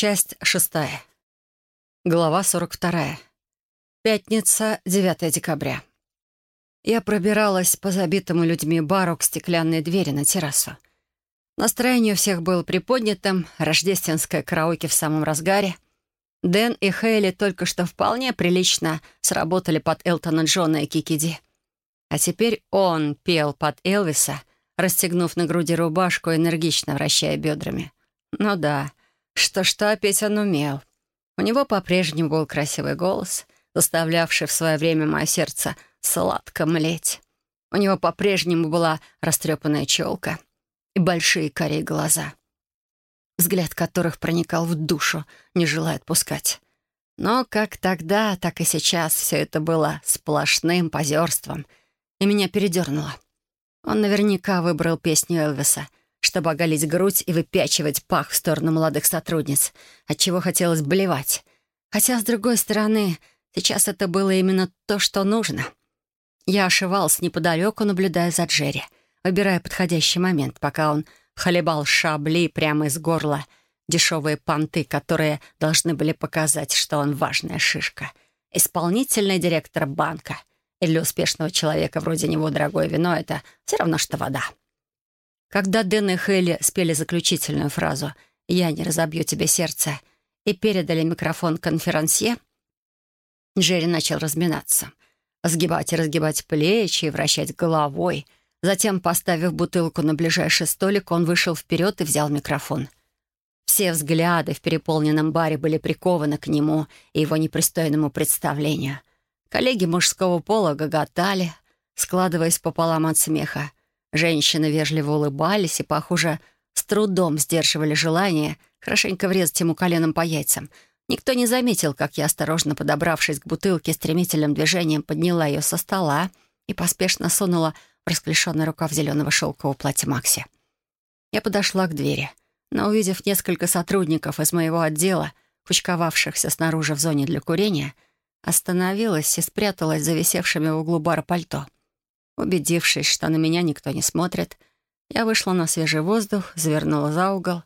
Часть шестая. Глава сорок вторая. Пятница, 9 декабря. Я пробиралась по забитому людьми бару к стеклянной двери на террасу. Настроение у всех было приподнятым, рождественское караоке в самом разгаре. Дэн и Хейли только что вполне прилично сработали под Элтона Джона и Кикиди. А теперь он пел под Элвиса, расстегнув на груди рубашку, энергично вращая бедрами. Ну да, что-что опять он умел. У него по-прежнему был красивый голос, заставлявший в свое время мое сердце сладко млеть. У него по-прежнему была растрепанная челка и большие корей глаза, взгляд которых проникал в душу, не желая отпускать. Но как тогда, так и сейчас все это было сплошным позерством, и меня передернуло. Он наверняка выбрал песню Элвиса — чтобы оголить грудь и выпячивать пах в сторону молодых сотрудниц, от чего хотелось блевать. Хотя, с другой стороны, сейчас это было именно то, что нужно. Я ошивался неподалеку, наблюдая за Джерри, выбирая подходящий момент, пока он хлебал шабли прямо из горла, дешевые понты, которые должны были показать, что он важная шишка. Исполнительный директор банка. И для успешного человека вроде него дорогое вино — это все равно, что вода. Когда Дэн и Хелли спели заключительную фразу «Я не разобью тебе сердце» и передали микрофон конферансье, Джерри начал разминаться, сгибать и разгибать плечи и вращать головой. Затем, поставив бутылку на ближайший столик, он вышел вперед и взял микрофон. Все взгляды в переполненном баре были прикованы к нему и его непристойному представлению. Коллеги мужского пола гоготали, складываясь пополам от смеха. Женщины вежливо улыбались и, похоже, с трудом сдерживали желание хорошенько врезать ему коленом по яйцам. Никто не заметил, как я, осторожно подобравшись к бутылке, стремительным движением подняла ее со стола и поспешно сунула в расклешенный рукав зеленого шелкового платья Макси. Я подошла к двери, но, увидев несколько сотрудников из моего отдела, кучковавшихся снаружи в зоне для курения, остановилась и спряталась за висевшими в углу бара пальто — Убедившись, что на меня никто не смотрит, я вышла на свежий воздух, завернула за угол,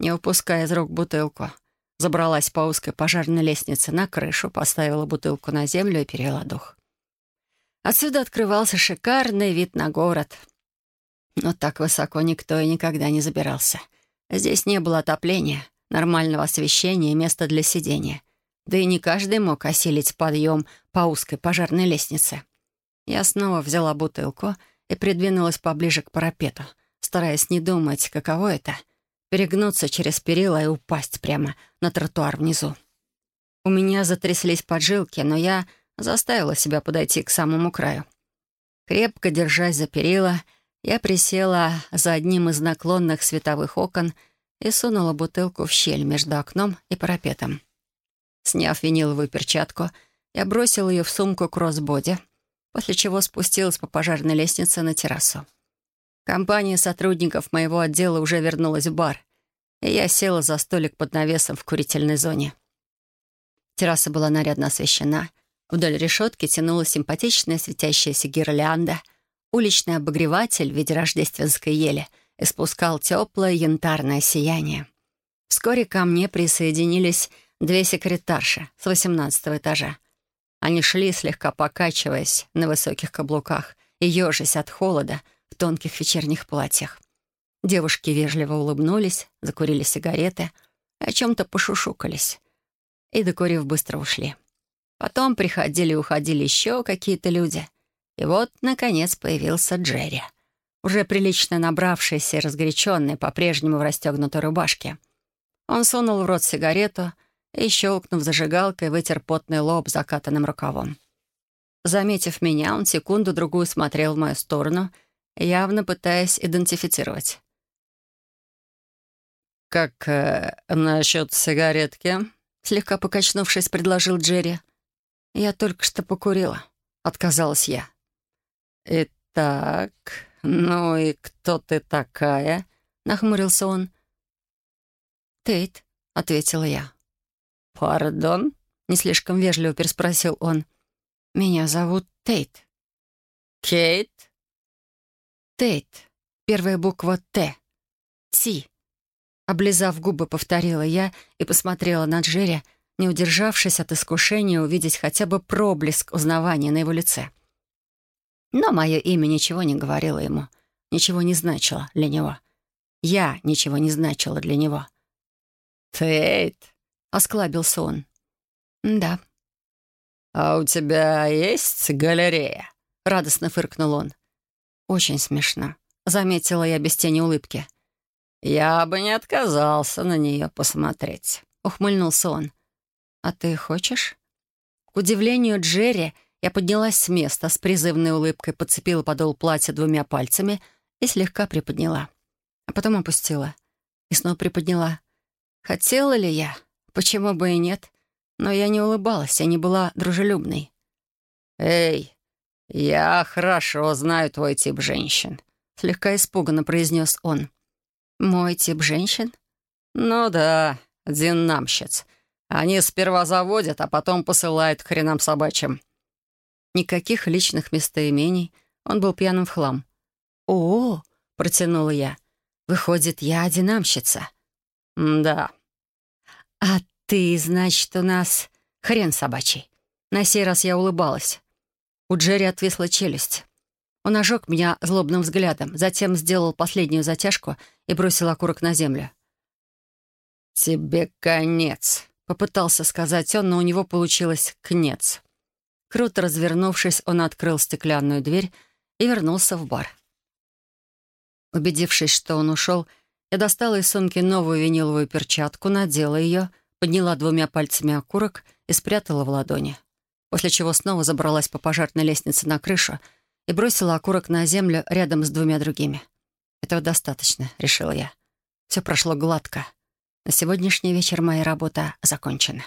не упуская из рук бутылку. Забралась по узкой пожарной лестнице на крышу, поставила бутылку на землю и перевела дух. Отсюда открывался шикарный вид на город. Но так высоко никто и никогда не забирался. Здесь не было отопления, нормального освещения и места для сидения. Да и не каждый мог осилить подъем по узкой пожарной лестнице. Я снова взяла бутылку и придвинулась поближе к парапету, стараясь не думать, каково это — перегнуться через перила и упасть прямо на тротуар внизу. У меня затряслись поджилки, но я заставила себя подойти к самому краю. Крепко держась за перила, я присела за одним из наклонных световых окон и сунула бутылку в щель между окном и парапетом. Сняв виниловую перчатку, я бросила ее в сумку кроссбоди — после чего спустилась по пожарной лестнице на террасу. Компания сотрудников моего отдела уже вернулась в бар, и я села за столик под навесом в курительной зоне. Терраса была нарядно освещена. Вдоль решетки тянулась симпатичная светящаяся гирлянда. Уличный обогреватель в виде рождественской ели испускал теплое янтарное сияние. Вскоре ко мне присоединились две секретарши с восемнадцатого этажа. Они шли, слегка покачиваясь на высоких каблуках и ежась от холода в тонких вечерних платьях. Девушки вежливо улыбнулись, закурили сигареты, о чем-то пошушукались. И, докурив, быстро ушли. Потом приходили и уходили еще какие-то люди. И вот, наконец, появился Джерри. Уже прилично набравшийся и разгоряченный, по-прежнему в расстегнутой рубашке. Он сунул в рот сигарету — и, щелкнув зажигалкой, вытер потный лоб закатанным рукавом. Заметив меня, он секунду-другую смотрел в мою сторону, явно пытаясь идентифицировать. «Как э, насчет сигаретки?» Слегка покачнувшись, предложил Джерри. «Я только что покурила», — отказалась я. «Итак, ну и кто ты такая?» — нахмурился он. «Тейт», — ответила я. «Пардон?» — не слишком вежливо переспросил он. «Меня зовут Тейт». «Кейт?» «Тейт. Первая буква «Т». «Ти». Облизав губы, повторила я и посмотрела на Джерри, не удержавшись от искушения увидеть хотя бы проблеск узнавания на его лице. Но мое имя ничего не говорило ему, ничего не значило для него. Я ничего не значила для него. «Тейт», — осклабился он. «Да». «А у тебя есть галерея?» — радостно фыркнул он. «Очень смешно», — заметила я без тени улыбки. «Я бы не отказался на нее посмотреть», — ухмыльнулся он. «А ты хочешь?» К удивлению Джерри, я поднялась с места, с призывной улыбкой подцепила подол платья двумя пальцами и слегка приподняла. А потом опустила. И снова приподняла. Хотела ли я? Почему бы и нет? Но я не улыбалась, я не была дружелюбной. «Эй, я хорошо знаю твой тип женщин», — слегка испуганно произнес он. «Мой тип женщин?» «Ну да, динамщиц. Они сперва заводят, а потом посылают к хренам собачьим». Никаких личных местоимений. Он был пьяным в хлам. «О!» — протянула я. «Выходит, я динамщица». «Да». «А ты, значит, у нас хрен собачий». На сей раз я улыбалась. У Джерри отвисла челюсть. Он ожег меня злобным взглядом, затем сделал последнюю затяжку и бросил окурок на землю. «Тебе конец», — попытался сказать он, но у него получилось «кнец». Круто развернувшись, он открыл стеклянную дверь и вернулся в бар. Убедившись, что он ушел, я достала из сумки новую виниловую перчатку, надела ее, подняла двумя пальцами окурок и спрятала в ладони. После чего снова забралась по пожарной лестнице на крышу и бросила окурок на землю рядом с двумя другими. «Этого достаточно», — решила я. Все прошло гладко. На сегодняшний вечер моя работа закончена.